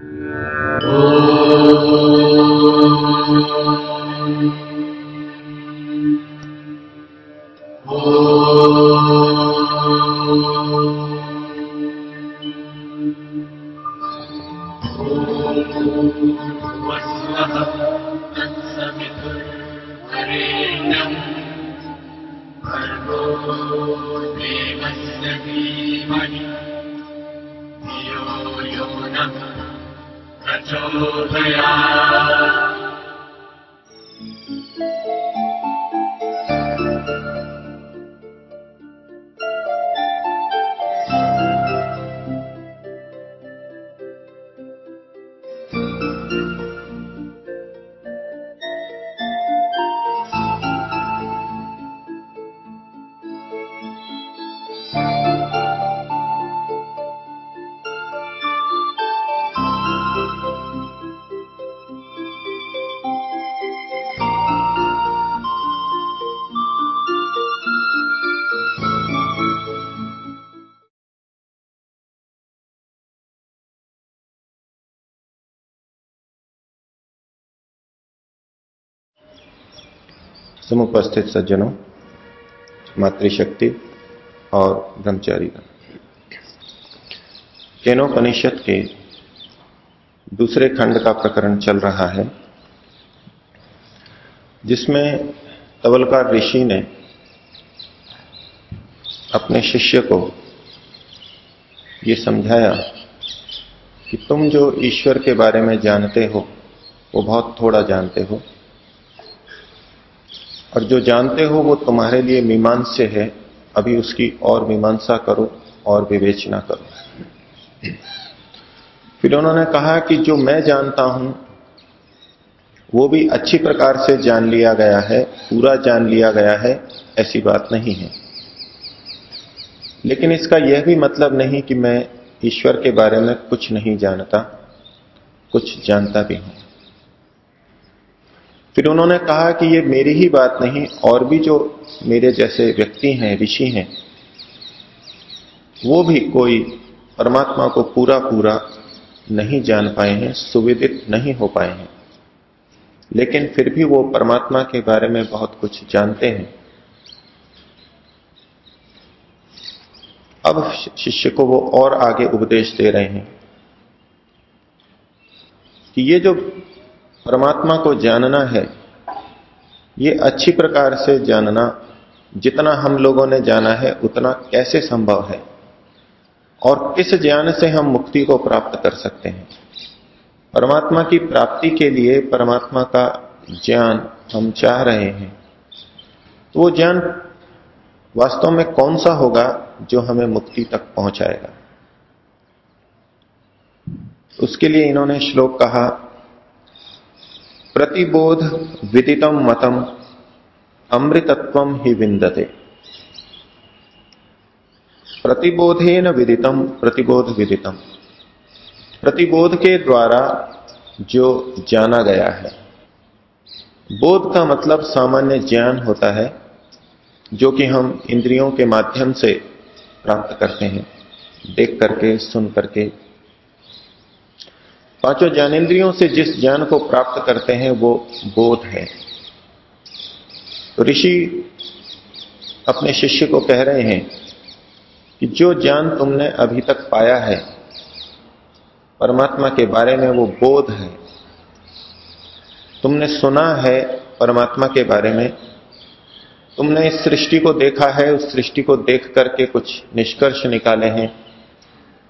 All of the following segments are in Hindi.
Om समुपस्थित सज्जनों, मातृशक्ति और ब्रह्मचारी केनोपनिषद के दूसरे खंड का प्रकरण चल रहा है, जिसमें तवलकार ऋषि ने अपने शिष्य को ये समझाया कि तुम जो ईश्वर के बारे में जानते हो, वो बहुत थोड़ा जानते हो। और जो जानते हो वो तुम्हारे लिए मीमांस्य है, अभी उसकी और मीमांसा करो और विवेचना करो। फिर उन्होंने कहा कि जो मैं जानता हूँ, वो भी अच्छी प्रकार से जान लिया गया है, पूरा जान लिया गया है, ऐसी बात नहीं है। लेकिन इसका यह भी मतलब नहीं कि मैं ईश्वर के बारे में कुछ नहीं जानता, कुछ जानता भी हूँ। फिर उन्होंने कहा कि ये मेरी ही बात नहीं, और भी जो मेरे जैसे व्यक्ति हैं, ऋषि हैं, वो भी कोई परमात्मा को पूरा पूरा नहीं जान पाए हैं, सुविदित नहीं हो पाए हैं। लेकिन फिर भी वो परमात्मा के बारे में बहुत कुछ जानते हैं। अब शिष्य को वो और आगे उपदेश दे रहे हैं कि ये जो परमात्मा को जानना है। ये अच्छी प्रकार से जानना, जितना हम लोगों ने जाना है, उतना कैसे संभव है? और किस ज्ञान से हम मुक्ति को प्राप्त कर सकते हैं? परमात्मा की प्राप्ति के लिए परमात्मा का ज्ञान हम चाह रहे हैं। तो वो ज्ञान वास्तव में कौन सा होगा जो हमें मुक्ति तक पहुंचाएगा? उसके लिए इन्होंने श्लोक कहा प्रतिबोध विदितम मतम, अमृतत्व ही विंदते प्रतिबोधेन विदितम प्रतिबोध विदितम प्रतिबोध के द्वारा जो जाना गया है। बोध का मतलब सामान्य ज्ञान होता है, जो कि हम इंद्रियों के माध्यम से प्राप्त करते हैं, देख करके, सुन करके पाँचों ज्ञानेन्द्रियों से जिस ज्ञान को प्राप्त करते हैं, वो बोध है। तो ऋषि अपने शिष्य को कह रहे हैं कि जो ज्ञान तुमने अभी तक पाया है, परमात्मा के बारे में वो बोध है। तुमने सुना है परमात्मा के बारे में। तुमने इस सृष्टि को देखा है, उस सृष्टि को देख करके कुछ निष्कर्ष निकाले हैं।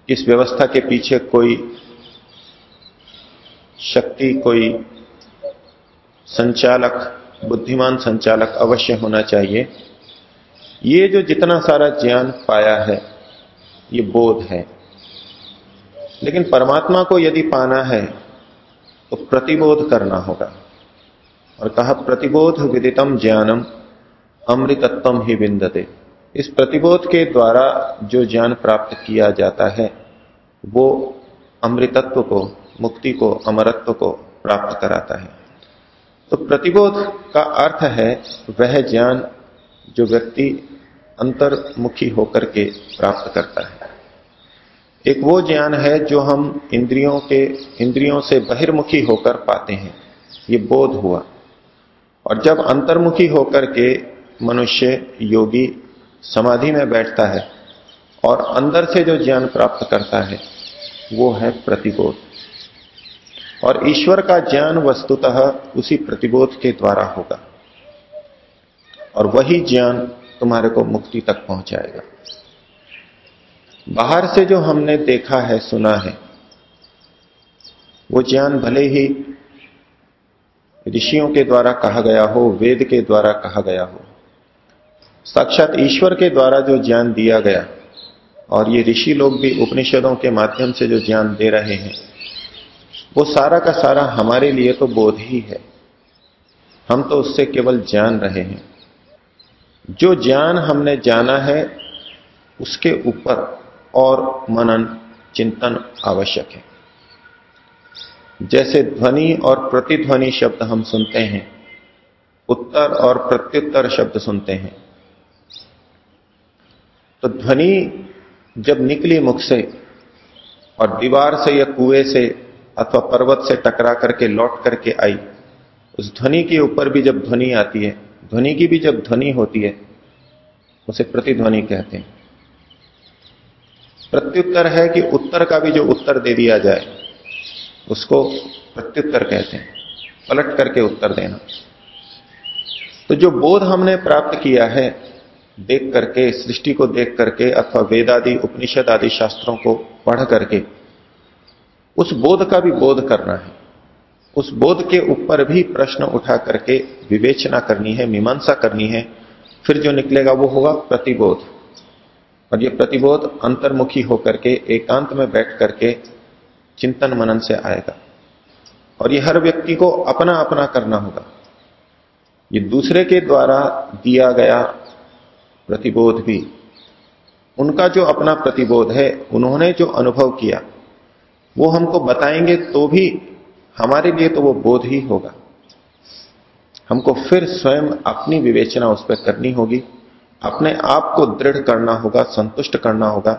इस व्यवस्था के पीछे कोई शक्ति कोई संचालक, बुद्धिमान संचालक अवश्य होना चाहिए। ये जो जितना सारा ज्ञान पाया है, ये बोध है। लेकिन परमात्मा को यदि पाना है तो प्रतिबोध करना होगा। और कहा, प्रतिबोध विदितम ज्ञानम अमृतत्व ही विंदते। इस प्रतिबोध के द्वारा जो ज्ञान प्राप्त किया जाता है, वो अमृतत्व को मुक्ति को, अमरत्व को प्राप्त कराता है। तो प्रतिबोध का अर्थ है, वह ज्ञान जो व्यक्ति अंतर्मुखी होकर के प्राप्त करता है। एक वो ज्ञान है जो हम इंद्रियों के, इंद्रियों से बहिर्मुखी होकर पाते हैं। ये बोध हुआ। और जब अंतर्मुखी होकर के मनुष्य, योगी समाधि में बैठता है और अंदर से जो ज्ञान प्राप्त करता है, वो है प्रतिबोध। और ईश्वर का ज्ञान वस्तुतः उसी प्रतिबोध के द्वारा होगा। और वही ज्ञान तुम्हारे को मुक्ति तक पहुंचाएगा। बाहर से जो हमने देखा है, सुना है, वो ज्ञान भले ही ऋषियों के द्वारा कहा गया हो, वेद के द्वारा कहा गया हो, साक्षात ईश्वर के द्वारा जो ज्ञान दिया गया, और ये ऋषि लोग भी उपनिषदों के माध्यम से जो ज्ञान दे रहे हैं वो सारा का सारा हमारे लिए तो बोध ही है। हम तो उससे केवल जान रहे हैं। जो ज्ञान हमने जाना है, उसके ऊपर और मनन, चिंतन आवश्यक है। जैसे ध्वनि और प्रतिध्वनि शब्द हम सुनते हैं, उत्तर और प्रत्युत्तर शब्द सुनते हैं। तो ध्वनि जब निकली मुख से और दीवार से या कुएँ से अथवा पर्वत से टकरा करके लौट करके आई। उस ध्वनि के ऊपर भी जब ध्वनि आती है, ध्वनि की भी जब ध्वनि होती है, उसे प्रतिध्वनि कहते हैं। प्रत्युत्तर है कि उत्तर का भी जो उत्तर दे दिया जाए, उसको प्रत्युत्तर कहते हैं। पलट करके उत्तर देना। तो जो बोध हमने प्राप्त किया है, देख करके, सृष्टि को देख करके, अथवा वेद आदि उपनिषद आदि शास्त्रों को पढ़ करके उस बोध का भी बोध करना है। उस बोध के ऊपर भी प्रश्न उठा करके विवेचना करनी है, मीमांसा करनी है, फिर जो निकलेगा वो होगा प्रतिबोध। और ये प्रतिबोध अंतर्मुखी होकर के, एकांत में बैठ करके चिंतन मनन से आएगा। और ये हर व्यक्ति को अपना अपना करना होगा। ये दूसरे के द्वारा दिया गया प्रतिबोध भी, उनका जो अपना प्रतिबोध है, उन्होंने जो अनुभव किया वो हमको बताएँगे तो भी हमारे लिए तो वो बोध ही होगा। हमको फिर स्वयं अपनी विवेचना उस पर करनी होगी। अपने आप को दृढ़ करना होगा, संतुष्ट करना होगा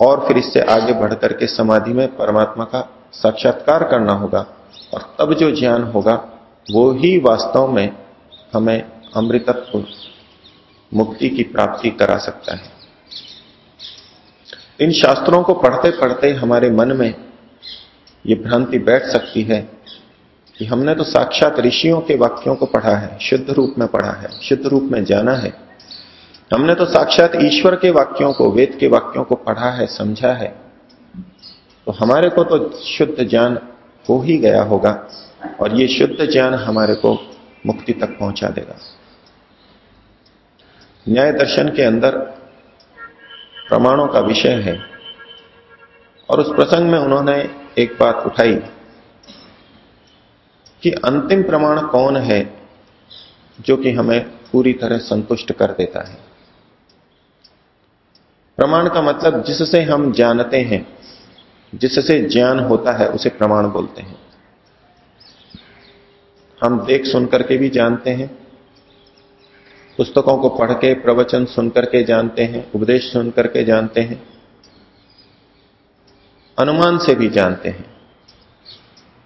और फिर इससे आगे बढ़ करके समाधि में परमात्मा का साक्षात्कार करना होगा और तब जो ज्ञान होगा, वो ही वास्तव में हमें अमृतत्व मुक्ति की प्राप्ति करा सकता है। इन शास्त्रों को पढ़ते पढ़ते हमारे मन में ये भ्रांति बैठ सकती है कि हमने तो साक्षात ऋषियों के वाक्यों को पढ़ा है, शुद्ध रूप में पढ़ा है, शुद्ध रूप में जाना है। हमने तो साक्षात ईश्वर के वाक्यों को, वेद के वाक्यों को पढ़ा है, समझा है। तो हमारे को तो शुद्ध ज्ञान हो ही गया होगा और ये शुद्ध ज्ञान हमारे को मुक्ति तक पहुँचा देगा। न्याय दर्शन के अंदर प्रमाणों का विषय है। और उस प्रसंग में उन्होंने एक बात उठाई कि अंतिम प्रमाण कौन है जो कि हमें पूरी तरह संतुष्ट कर देता है? प्रमाण का मतलब जिससे हम जानते हैं, जिससे ज्ञान होता है, उसे प्रमाण बोलते हैं। हम देख सुन करके भी जानते हैं, पुस्तकों को पढ़ के, प्रवचन सुन करके जानते हैं, उपदेश सुन करके जानते हैं अनुमान से भी जानते हैं।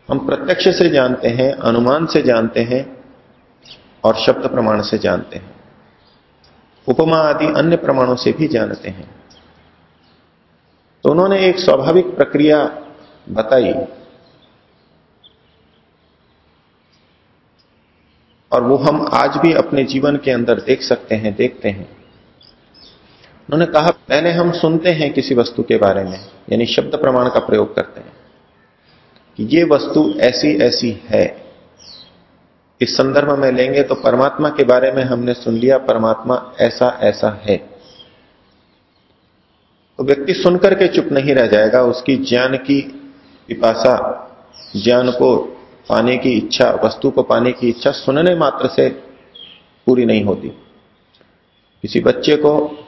हम प्रत्यक्ष से जानते हैं अनुमान से जानते हैं और शब्द प्रमाण से जानते हैं। उपमा आदि अन्य प्रमाणों से भी जानते हैं। तो उन्होंने एक स्वाभाविक प्रक्रिया बताई और वो हम आज भी अपने जीवन के अंदर देख सकते हैं, देखते हैं। उन्होंने कहा, पहले हम सुनते हैं किसी वस्तु के बारे में, यानी शब्द प्रमाण का प्रयोग करते हैं, कि ये वस्तु ऐसी ऐसी है। इस संदर्भ में लेंगे तो परमात्मा के बारे में हमने सुन लिया, परमात्मा ऐसा ऐसा है। तो व्यक्ति सुनकर के चुप नहीं रह जाएगा, उसकी ज्ञान की पिपासा, ज्ञान को पाने की इच्छा, वस्तु को पाने की इच्छा सुनने मात्र से पूरी नहीं होती। किसी बच्चे को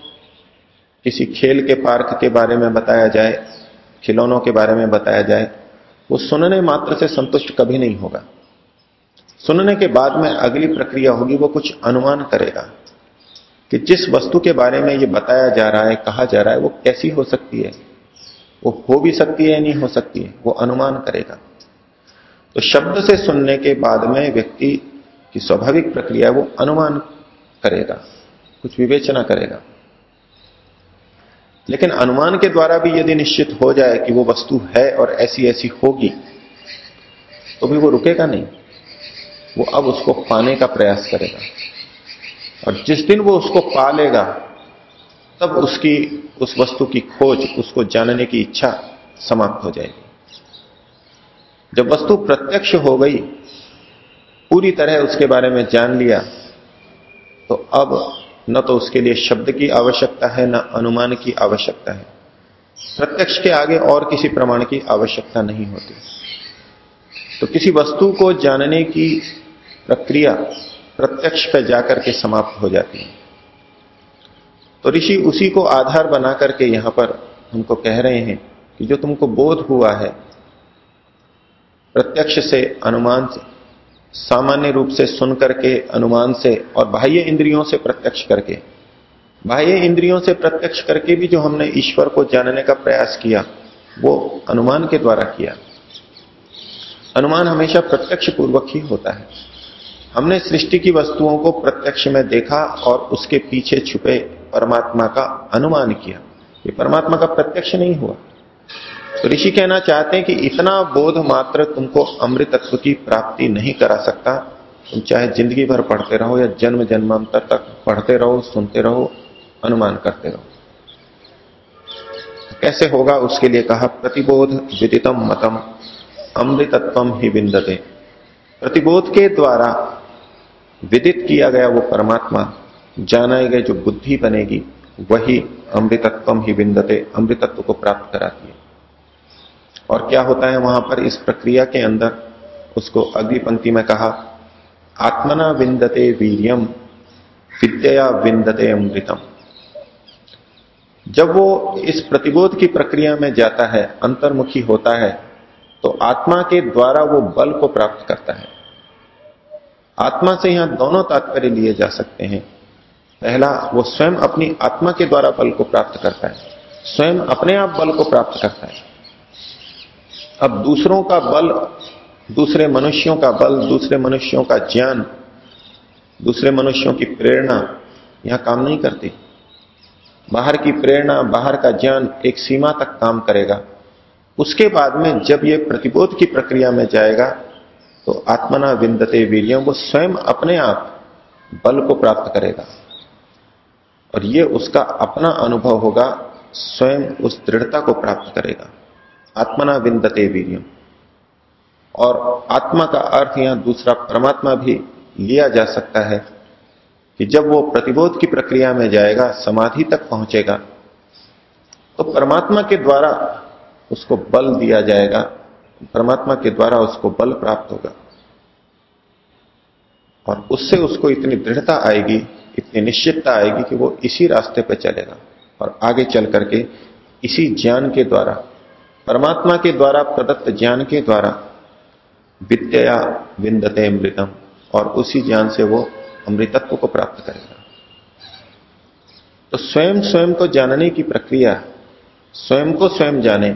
किसी खेल के पार्क के बारे में बताया जाए, खिलौनों के बारे में बताया जाए, वो सुनने मात्र से संतुष्ट कभी नहीं होगा। सुनने के बाद में अगली प्रक्रिया होगी, वो कुछ अनुमान करेगा कि जिस वस्तु के बारे में ये बताया जा रहा है, कहा जा रहा है, वो कैसी हो सकती है, वो हो भी सकती है नहीं हो सकती है, वो अनुमान करेगा। तो शब्द से सुनने के बाद में व्यक्ति की स्वाभाविक प्रक्रिया, वो अनुमान करेगा, कुछ विवेचना करेगा। लेकिन अनुमान के द्वारा भी यदि निश्चित हो जाए कि वो वस्तु है और ऐसी ऐसी होगी तो भी वो रुकेगा नहीं। वो अब उसको पाने का प्रयास करेगा। और जिस दिन वो उसको पा लेगा, तब उसकी, उस वस्तु की खोज, उसको जानने की इच्छा समाप्त हो जाएगी। जब वस्तु प्रत्यक्ष हो गई, पूरी तरह उसके बारे में जान लिया तो अब न तो उसके लिए शब्द की आवश्यकता है, न अनुमान की आवश्यकता है। प्रत्यक्ष के आगे और किसी प्रमाण की आवश्यकता नहीं होती। तो किसी वस्तु को जानने की प्रक्रिया प्रत्यक्ष पर जाकर के समाप्त हो जाती है। तो ऋषि उसी को आधार बना करके यहाँ पर हमको कह रहे हैं कि जो तुमको बोध हुआ है, प्रत्यक्ष से, अनुमान से सामान्य रूप से सुन करके, अनुमान से और बाह्य इंद्रियों से प्रत्यक्ष करके। बाह्य इंद्रियों से प्रत्यक्ष करके भी जो हमने ईश्वर को जानने का प्रयास किया, वो अनुमान के द्वारा किया। अनुमान हमेशा प्रत्यक्ष पूर्वक ही होता है। हमने सृष्टि की वस्तुओं को प्रत्यक्ष में देखा और उसके पीछे छुपे परमात्मा का अनुमान किया। ये परमात्मा का प्रत्यक्ष नहीं हुआ। तो ऋषि कहना चाहते हैं कि इतना बोध मात्र तुमको अमृतत्व की प्राप्ति नहीं करा सकता। तुम चाहे ज़िंदगी भर पढ़ते रहो या जन्म जन्मांतर तक पढ़ते रहो, सुनते रहो, अनुमान करते रहो। कैसे होगा उसके लिए कहा, प्रतिबोध विदितम मतम अमृतत्व ही बिंदते प्रतिबोध के द्वारा विदित किया गया वो परमात्मा जाना गए जो बुद्धि बनेगी, वही अमृतत्व ही बिंदते अमृतत्व को प्राप्त कराती है। और क्या होता है वहाँ पर इस प्रक्रिया के अंदर? उसको अगली पंक्ति में कहा, आत्मना विंदते वीरियम विद्या विंदते अमृतम। जब वो इस प्रतिबोध की प्रक्रिया में जाता है, अंतर्मुखी होता है तो आत्मा के द्वारा वो बल को प्राप्त करता है। आत्मा से यहाँ दोनों तात्पर्य लिए जा सकते हैं। पहला, वो स्वयं अपनी आत्मा के द्वारा बल को प्राप्त करता है। स्वयं अपने आप बल को प्राप्त करता है। अब दूसरों का बल, दूसरे मनुष्यों का बल, दूसरे मनुष्यों का ज्ञान, दूसरे मनुष्यों की प्रेरणा यहाँ काम नहीं करती। बाहर की प्रेरणा, बाहर का ज्ञान एक सीमा तक काम करेगा। उसके बाद में जब यह प्रतिबोध की प्रक्रिया में जाएगा तो आत्मना विंदते वीरियम वो स्वयं अपने आप बल को प्राप्त करेगा। और ये उसका अपना अनुभव होगा, स्वयं उस दृढ़ता को प्राप्त करेगा। आत्मना विंदते वीरियम। और आत्मा का अर्थ यहाँ दूसरा परमात्मा भी लिया जा सकता है कि जब वो प्रतिबोध की प्रक्रिया में जाएगा, समाधि तक पहुंचेगा तो परमात्मा के द्वारा उसको बल दिया जाएगा, परमात्मा के द्वारा उसको बल प्राप्त होगा। और उससे उसको इतनी दृढ़ता आएगी, इतनी निश्चितता आएगी कि वो इसी रास्ते पर चलेगा और आगे चल करके इसी ज्ञान के द्वारा परमात्मा के द्वारा, प्रदत्त ज्ञान के द्वारा विद्या विंदते अमृतम और उसी ज्ञान से वो अमृतत्व को प्राप्त करेगा। तो स्वयं स्वयं को जानने की प्रक्रिया, स्वयं को स्वयं जाने,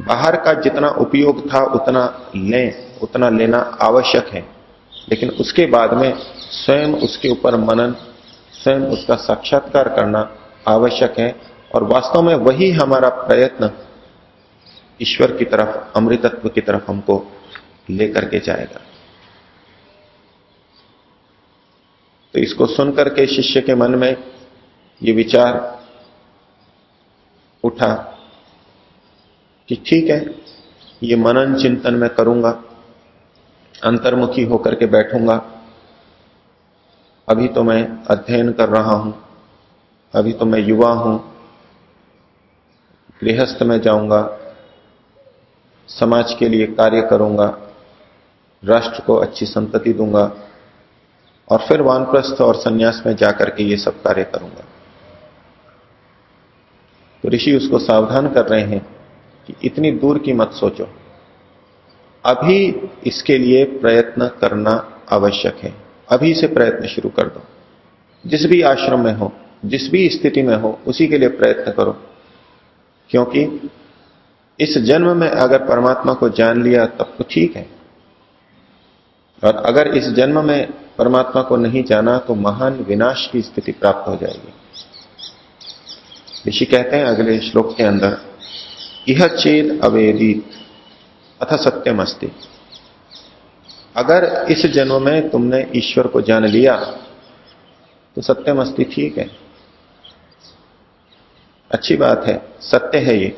बाहर का जितना उपयोग था उतना लें, उतना लेना आवश्यक है। लेकिन उसके बाद में स्वयं उसके ऊपर मनन, स्वयं उसका साक्षात्कार करना आवश्यक है और वास्तव में वही हमारा प्रयत्न ईश्वर की तरफ़, अमृतत्व की तरफ़ हमको लेकर के जाएगा। तो इसको सुनकर के शिष्य के मन में ये विचार उठा कि ठीक है, ये मनन चिंतन मैं करूँगा, अंतर्मुखी होकर के बैठूँगा। अभी तो मैं अध्ययन कर रहा हूँ, अभी तो मैं युवा हूँ, गृहस्थ में जाऊँगा समाज के लिए कार्य करूँगा, राष्ट्र को अच्छी संतति दूँगा, और फिर वानप्रस्थ और सन्यास में जाकर के ये सब कार्य करूँगा। तो ऋषि उसको सावधान कर रहे हैं कि इतनी दूर की मत सोचो। अभी इसके लिए प्रयत्न करना आवश्यक है। अभी से प्रयत्न शुरू कर दो। जिस भी आश्रम में हो, जिस भी स्थिति में हो, उसी के लिए प्रयत्न करो। क्योंकि इस जन्म में अगर परमात्मा को जान लिया तब तो ठीक है। और अगर इस जन्म में परमात्मा को नहीं जाना तो महान विनाश की स्थिति प्राप्त हो जाएगी। ऋषि कहते हैं अगले श्लोक के अंदर यह चेत अवेदित अथ सत्यम अस्ति अगर इस जन्म में तुमने ईश्वर को जान लिया तो सत्यम अस्ति ठीक है। अच्छी बात है, सत्य है ये।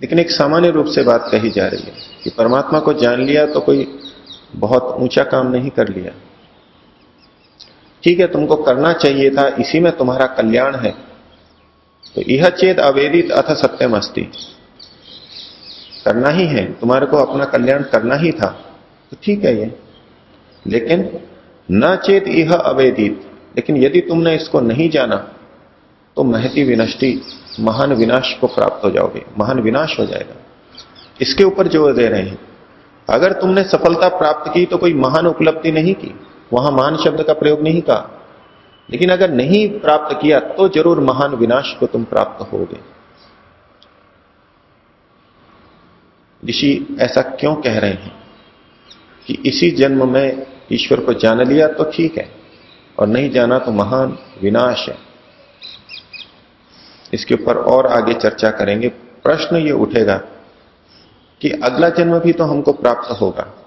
लेकिन एक सामान्य रूप से बात कही जा रही है कि परमात्मा को जान लिया तो कोई बहुत ऊँचा काम नहीं कर लिया। ठीक है, तुमको करना चाहिए था, इसी में तुम्हारा कल्याण है। तो यह चेत अवेदित अथ सत्यम अस्ति करना ही है, तुम्हारे को अपना कल्याण करना ही था। तो ठीक है ये। लेकिन न चेत यह अवेदित। लेकिन यदि तुमने इसको नहीं जाना तो महती विनष्टि। महान विनाश को प्राप्त हो जाओगे, महान विनाश हो जाएगा। इसके ऊपर ज़ोर दे रहे हैं। अगर तुमने सफलता प्राप्त की तो कोई महान उपलब्धि नहीं की। वहाँ महान शब्द का प्रयोग नहीं कहा। लेकिन अगर नहीं प्राप्त किया तो ज़रूर महान विनाश को तुम प्राप्त होगे। ऋषि ऐसा क्यों कह रहे हैं? कि इसी जन्म में ईश्वर को जान लिया तो ठीक है, और नहीं जाना तो महान विनाश है। इसके ऊपर और आगे चर्चा करेंगे। प्रश्न ये उठेगा कि अगला जन्म भी तो हमको प्राप्त होगा।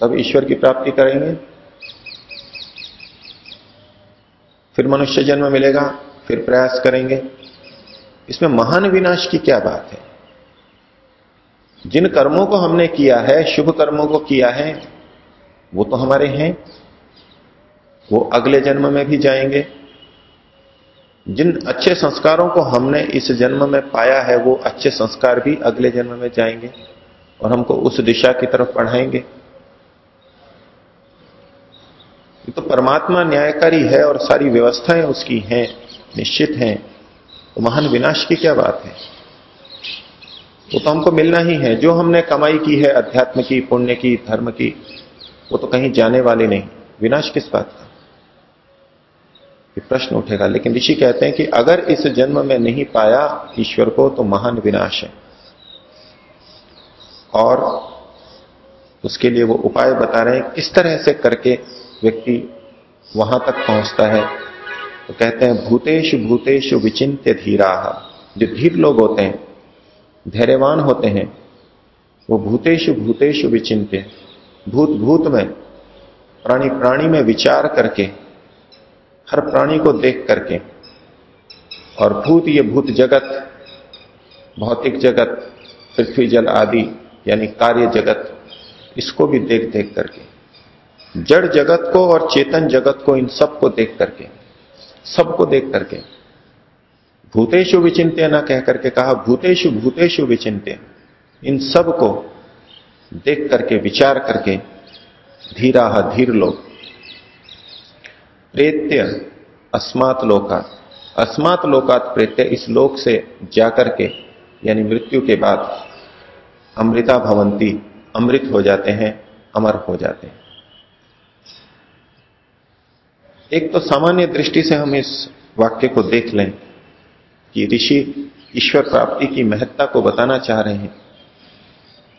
तब ईश्वर की प्राप्ति करेंगे। फिर मनुष्य जन्म मिलेगा, फिर प्रयास करेंगे। इसमें महान विनाश की क्या बात है? जिन कर्मों को हमने किया है, शुभ कर्मों को किया है, वो तो हमारे हैं। वो अगले जन्म में भी जाएँगे। जिन अच्छे संस्कारों को हमने इस जन्म में पाया है, वो अच्छे संस्कार भी अगले जन्म में जाएँगे और हमको उस दिशा की तरफ़ पढ़ाएँगे तो परमात्मा न्यायकारी है और सारी व्यवस्थाएँ उसकी हैं, निश्चित हैं। तो महान विनाश की क्या बात है? वो तो हमको मिलना ही है। जो हमने कमाई की है, अध्यात्म की, पुण्य की, धर्म की, वो तो कहीं जाने वाले नहीं। विनाश किस बात का? प्रश्न उठेगा। लेकिन ऋषि कहते हैं कि अगर इस जन्म में नहीं पाया ईश्वर को तो महान विनाश है। और उसके लिए वो उपाय बता रहे हैं, किस तरह से करके व्यक्ति वहाँ तक पहुँचता है। तो कहते हैं भूतेश भूतेश विचिंत्य धीरा। जो धीर लोग होते हैं, धैर्यवान होते हैं, वो भूतेश भूतेश विचिंत्य भूत भूत में प्राणी प्राणी में विचार करके हर प्राणी को देख करके। और भूत ये भूत जगत, भौतिक जगत, पृथ्वी जल आदि, यानी कार्य जगत, इसको भी देख देख करके। जड़ जगत को और चेतन जगत को इन सबको देख करके, सबको देख करके। भूतेशु विचिंत्य ना कह करके कहा भूतेशु भूतेशु विचिंत्य इन सबको देख करके, विचार करके, धीरा धीर लोग। प्रेत्य अस्मात लोकात। अस्मात लोकात प्रेत्य इस लोक से जाकर के, यानी मृत्यु के बाद अमृता भवंती, अमृत हो जाते हैं, अमर हो जाते हैं। एक तो सामान्य दृष्टि से हम इस वाक्य को देख लें कि ऋषि ईश्वर प्राप्ति की महत्ता को बताना चाह रहे हैं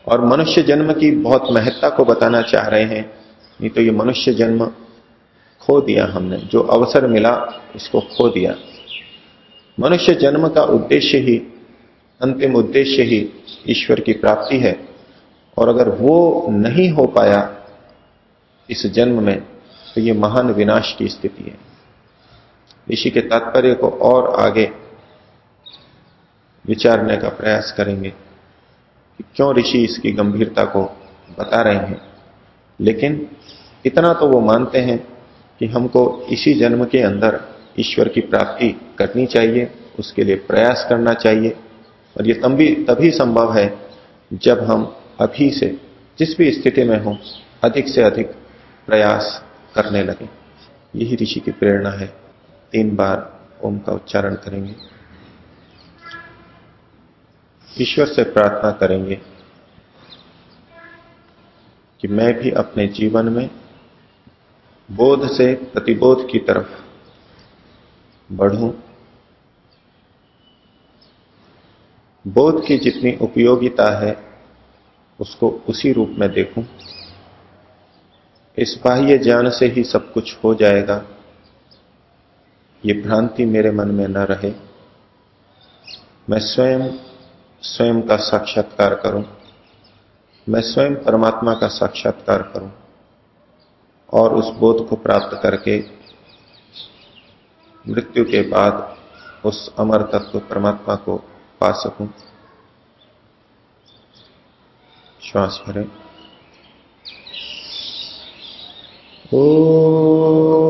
और मनुष्य जन्म की बहुत महत्ता को बताना चाह रहे हैं, नहीं तो ये मनुष्य जन्म खो दिया हमने, जो अवसर मिला इसको खो दिया। मनुष्य जन्म का उद्देश्य ही, अंतिम उद्देश्य ही ईश्वर की प्राप्ति है। और अगर वो नहीं हो पाया इस जन्म में तो ये महान विनाश की स्थिति है। ऋषि के तात्पर्य को और आगे विचारने का प्रयास करेंगे कि क्यों ऋषि इसकी गंभीरता को बता रहे हैं। लेकिन इतना तो वो मानते हैं कि हमको इसी जन्म के अंदर ईश्वर की प्राप्ति करनी चाहिए, उसके लिए प्रयास करना चाहिए। और ये तभी तभी संभव है जब हम अभी से जिस भी स्थिति में हो, अधिक से अधिक प्रयास करने लगे। यही ऋषि की प्रेरणा है। तीन बार ओम का उच्चारण करेंगे। ईश्वर से प्रार्थना करेंगे कि मैं भी अपने जीवन में बोध से प्रतिबोध की तरफ़ बढ़ूं। बोध की जितनी उपयोगिता है, उसको उसी रूप में देखूँ। इस बाह्य ज्ञान से ही सब कुछ हो जाएगा। ये भ्रांति मेरे मन में न रहे। मैं स्वयं स्वयं का साक्षात्कार करूँ। मैं स्वयं परमात्मा का साक्षात्कार करूँ। और उस बोध को प्राप्त करके मृत्यु के बाद उस अमर तत्व परमात्मा को पा सकूँ। श्वास भरें। ओ